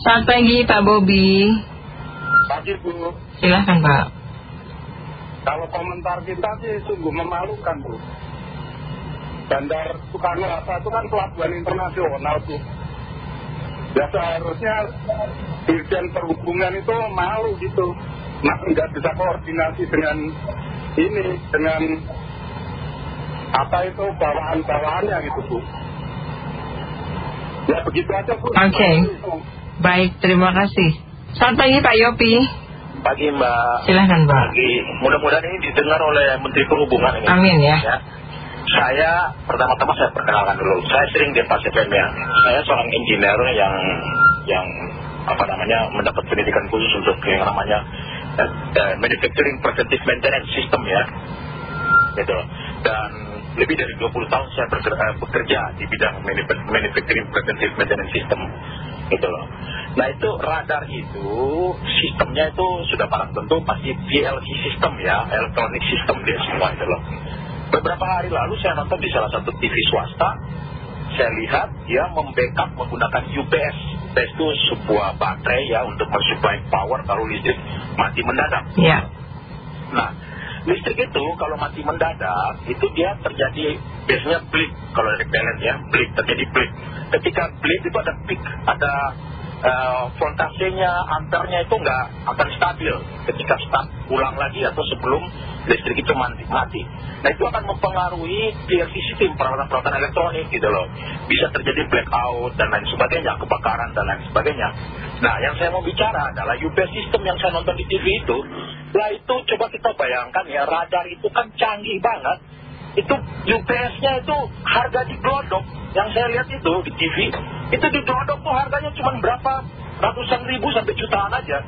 Selamat pagi Pak Bobi. Pagi Bu. Silahkan Pak. Kalau komentar kita sih sungguh memalukan Bu. Bandar Soekarno-Hatta itu kan pelabuhan internasional Bu. Ya seharusnya Dirjen Perhubungan itu malu gitu. Nah, nggak bisa koordinasi dengan ini, dengan apa itu bawahan-bawahannya gitu Bu. Ya begitu aja Bu. Oke. Baik, terima kasih. Selamat pagi Pak Yopi. Pagi Mbak. Silahkan Pak. Pagi. Mudah-mudahan ini didengar oleh Menteri Perhubungan ini. Amin ya. ya. Saya pertama-tama saya perkenalkan dulu. Saya sering di PASFM ya. Saya seorang engineer yang yang apa namanya mendapat pendidikan khusus untuk yang namanya eh, manufacturing preventive maintenance system ya. Gitu. Dan lebih dari 20 tahun saya bekerja, eh, bekerja di bidang manuf- manufacturing preventive maintenance system gitu loh. Nah itu radar itu sistemnya itu sudah barang tentu pasti PLC system ya, electronic system dia semua itu loh. Beberapa hari lalu saya nonton di salah satu TV swasta, saya lihat dia membackup menggunakan UPS. UPS itu sebuah baterai ya untuk mensuplai power kalau listrik mati mendadak. Ya. Nah, listrik itu kalau mati mendadak itu dia terjadi biasanya blip kalau PLN ya, blip terjadi blip. Ketika blip itu ada peak, ada voltasenya, ampernya itu nggak akan stabil ketika start ulang lagi atau sebelum listrik itu mati. mati. Nah itu akan mempengaruhi PLC sistem peralatan-peralatan elektronik gitu loh. Bisa terjadi blackout dan lain sebagainya, kebakaran dan lain sebagainya. Nah yang saya mau bicara adalah UPS sistem yang saya nonton di TV itu. Nah itu coba kita bayangkan ya radar itu kan canggih banget. Itu UPS-nya itu harga di glodok. Yang saya lihat itu di TV, itu di glodok tuh harganya cuma berapa ratusan ribu sampai jutaan aja.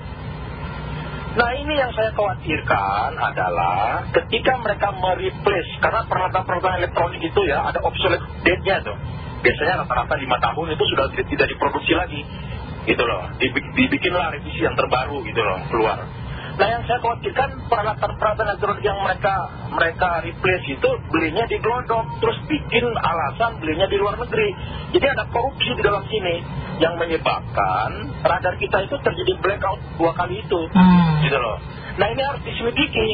Nah ini yang saya khawatirkan adalah ketika mereka mereplace karena peralatan-peralatan elektronik itu ya ada obsolete date-nya tuh. Biasanya rata-rata lima tahun itu sudah tidak diproduksi lagi, gitu loh. Dibik- Dibikinlah revisi yang terbaru gitu loh keluar. Nah yang saya khawatirkan peralatan-peralatan elektronik yang mereka mereka replace itu belinya di glodok, terus bikin alasan belinya di luar negeri. Jadi ada korupsi di dalam sini yang menyebabkan radar kita itu terjadi blackout dua kali itu Hmm. gitu loh. Nah ini harus diselidiki.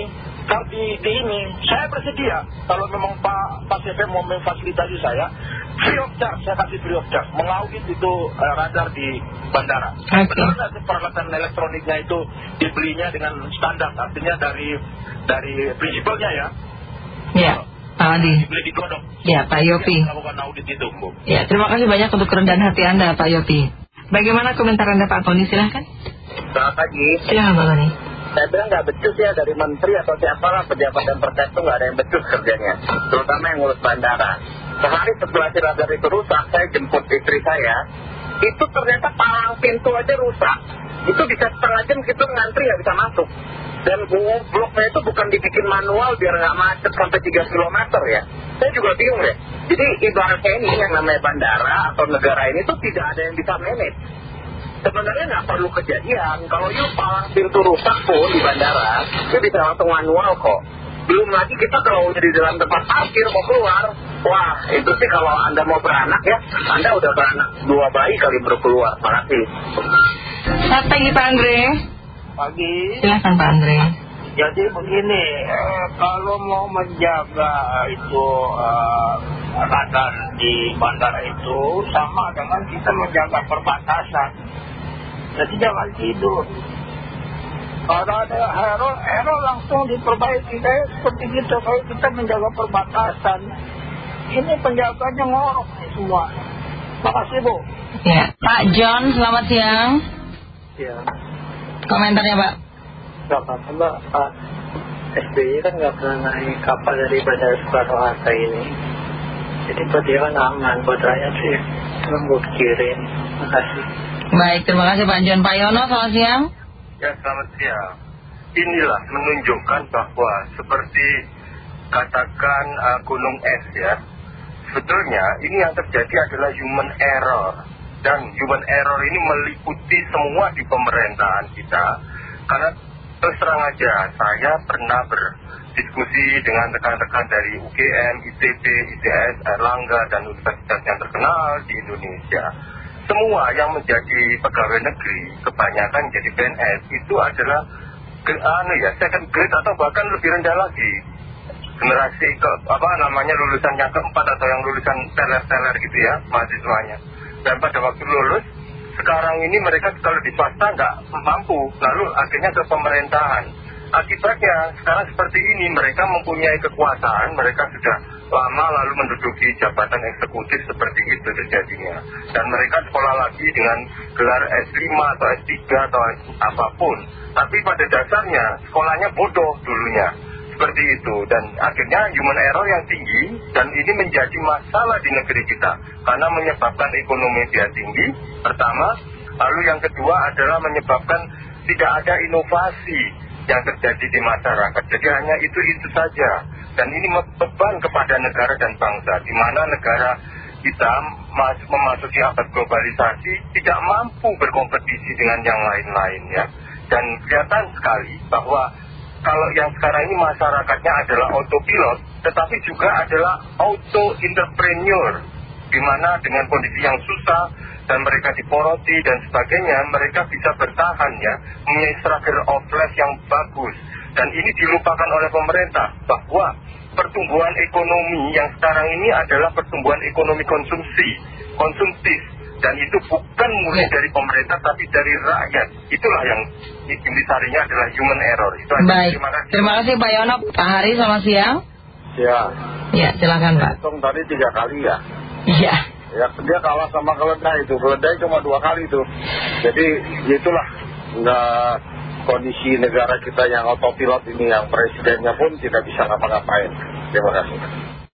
Kalau di, di ini, saya bersedia kalau memang Pak Pak CP mau memfasilitasi saya, free of charge, saya kasih free of charge, mengaudit itu eh, radar di bandara. Oke. Benar nggak sih peralatan elektroniknya itu dibelinya dengan standar, artinya dari dari prinsipalnya ya, Ya. Pak Adi. di. Ya Pak Yopi. Melakukan audit itu, Bu. Ya, terima kasih banyak untuk kerendahan hati Anda Pak Yopi. Bagaimana komentar Anda Pak Tony? Silahkan. Selamat pagi. Silahkan Pak Tony. Saya bilang nggak becus ya dari menteri atau siapalah pejabat dan terkait itu nggak ada yang becus kerjanya. Terutama yang ngurus bandara. Sehari setelah si radar itu rusak, saya jemput istri saya. Itu ternyata palang pintu aja rusak. Itu bisa setengah jam kita ngantri nggak bisa masuk. Dan bloknya itu bukan dibikin manual biar nggak macet sampai 3 km ya. Saya juga bingung ya. Jadi ibaratnya ini yang namanya bandara atau negara ini tuh tidak ada yang bisa manage sebenarnya nggak perlu kejadian. Kalau yuk palang pintu rusak pun di bandara, itu bisa langsung manual kok. Belum lagi kita kalau udah di dalam tempat parkir mau keluar, wah itu sih kalau anda mau beranak ya, anda udah beranak dua bayi kali baru keluar. Makasih. Selamat pagi Pak Andre. Pagi. Silahkan Pak Andre. Jadi begini, eh, kalau mau menjaga itu eh, radar di bandara itu sama dengan kita menjaga perbatasan. Jadi jangan tidur. Kalau ada error, error langsung diperbaiki. Kayak seperti gitu, kalau kita menjaga perbatasan. Ini penjaganya ngorok nih semua. Makasih Bu. Ya, Pak John, selamat siang. Ya, Komentarnya Pak. nggak apa-apa Mbak. Pak SBY kan nggak pernah naik kapal dari Bandara Soekarno-Hatta ini. Jadi buat dia kan aman, buat rakyat sih. Cuma gue pikirin. Makasih. Baik, terima kasih Pak John. Pak Yono, selamat siang. Ya selamat siang. Inilah menunjukkan bahwa seperti katakan uh, gunung es ya. Sebetulnya ini yang terjadi adalah human error. Dan human error ini meliputi semua di pemerintahan kita. Karena terus aja, saya pernah berdiskusi dengan rekan-rekan dari UGM, ITB, ITS, Erlangga, dan universitas yang terkenal di Indonesia. Semua yang menjadi pegawai negeri kebanyakan jadi PNS itu adalah anu ya second grade atau bahkan lebih rendah lagi. Generasi ke, apa namanya lulusan yang keempat atau yang lulusan teler-teler gitu ya mahasiswanya. Dan pada waktu lulus sekarang ini mereka kalau di swasta nggak mampu lalu akhirnya ke pemerintahan akibatnya sekarang seperti ini mereka mempunyai kekuasaan mereka sudah lama lalu menduduki jabatan eksekutif seperti itu terjadinya. Dan mereka sekolah lagi dengan gelar S5 atau S3 atau apa pun. Tapi pada dasarnya sekolahnya bodoh dulunya. Seperti itu. Dan akhirnya human error yang tinggi dan ini menjadi masalah di negeri kita. Karena menyebabkan ekonomi dia tinggi pertama. Lalu yang kedua adalah menyebabkan tidak ada inovasi yang terjadi di masyarakat. Jadi hanya itu-itu saja. Dan ini beban kepada negara dan bangsa di mana negara kita memasuki abad globalisasi tidak mampu berkompetisi dengan yang lain-lain ya. Dan kelihatan sekali bahwa kalau yang sekarang ini masyarakatnya adalah autopilot tetapi juga adalah auto entrepreneur di mana dengan kondisi yang susah dan mereka diporoti dan sebagainya mereka bisa bertahan ya. Mempunyai struggle of life yang bagus. Dan ini dilupakan oleh pemerintah bahwa pertumbuhan ekonomi yang sekarang ini adalah pertumbuhan ekonomi konsumsi konsumtif. Dan itu bukan mulai ya. dari pemerintah tapi dari rakyat. Itulah yang intisarinya adalah human error. Itu aja. baik. Terima kasih. Terima kasih Pak Yono Pak Hari selamat siang. Ya. Ya silakan Pak. Hitung tadi tiga kali ya. Iya ya dia kalah sama keledai itu. Keledai cuma dua kali itu. Jadi itulah nggak kondisi negara kita yang autopilot ini yang presidennya pun tidak bisa ngapa-ngapain. Terima kasih